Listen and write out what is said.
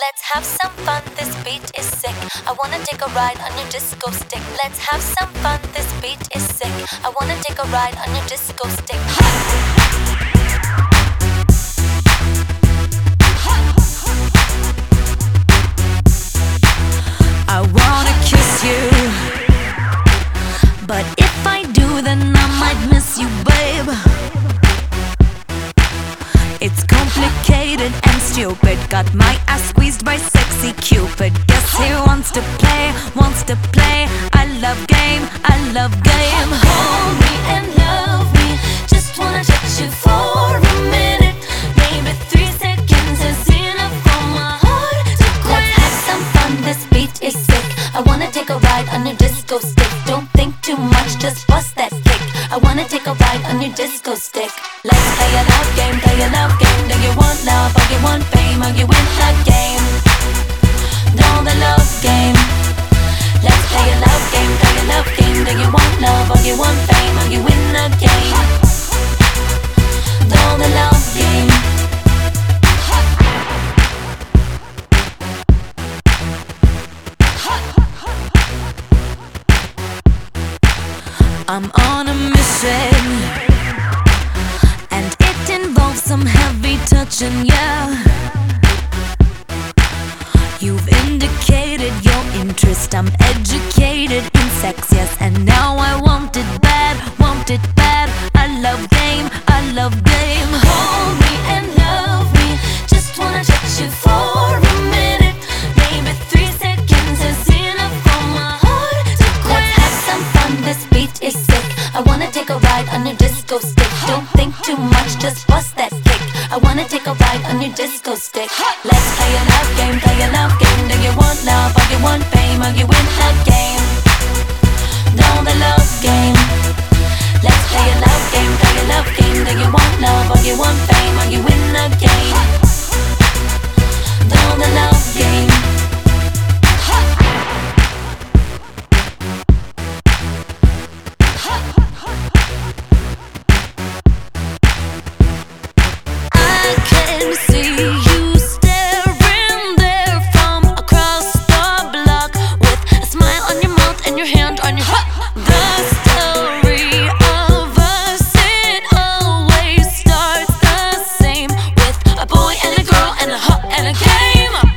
Let's have some fun, this beat is sick. I wanna take a ride on your disco stick. Let's have some fun, this beat is sick. I wanna take a ride on your disco stick. I wanna kiss you. But if I do, then I might miss you, babe. Complicated and stupid. Got my ass squeezed by sexy Cupid. Guess he wants to play, wants to play. I love game, I love game. Hold me and love me. Just wanna touch you for a minute. Maybe three seconds is enough for my heart to quit. Let's have some fun, this beat is sick. I wanna take a ride on your disco stick. Don't think too much, just bust that kick. I wanna take a ride on your disco stick. Let's play a love game, play a love game. Do you want love or you want fame or you win the game? Know the love game. Let's play a love game, play a love game. Do you want love or you want fame or you win the game? Know the love game. I'm on a mission, touching, yeah. You've indicated your interest, I'm educated in sex, yes, and now I want it bad, want it bad. I love game, I love game. Hold me and love me. Just wanna touch you for a minute. Maybe three seconds is enough for my heart to quit. Let's have some fun. This beat is sick. I wanna take a ride on your disco stick. Don't think too much, just bust that. I wanna take a ride on your disco stick. Let's play a love game, play a love game. Do you want love or you and a game